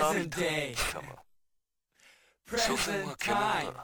Present day. Present time.